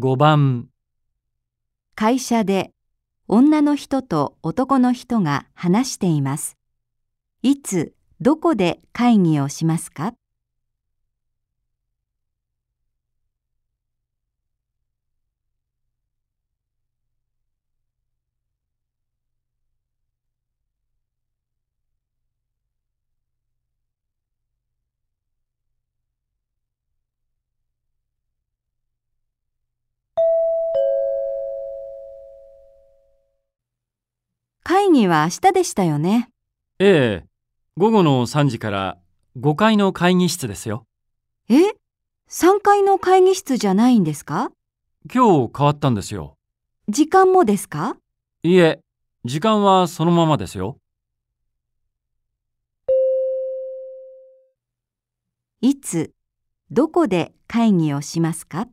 5番、会社で女の人と男の人が話しています。いつ、どこで会議をしますか？会議は明日でしたよね。ええ、午後の3時から5階の会議室ですよ。え ?3 階の会議室じゃないんですか？今日変わったんですよ。時間もですか？いいえ、時間はそのままですよ。いつ、どこで会議をしますか？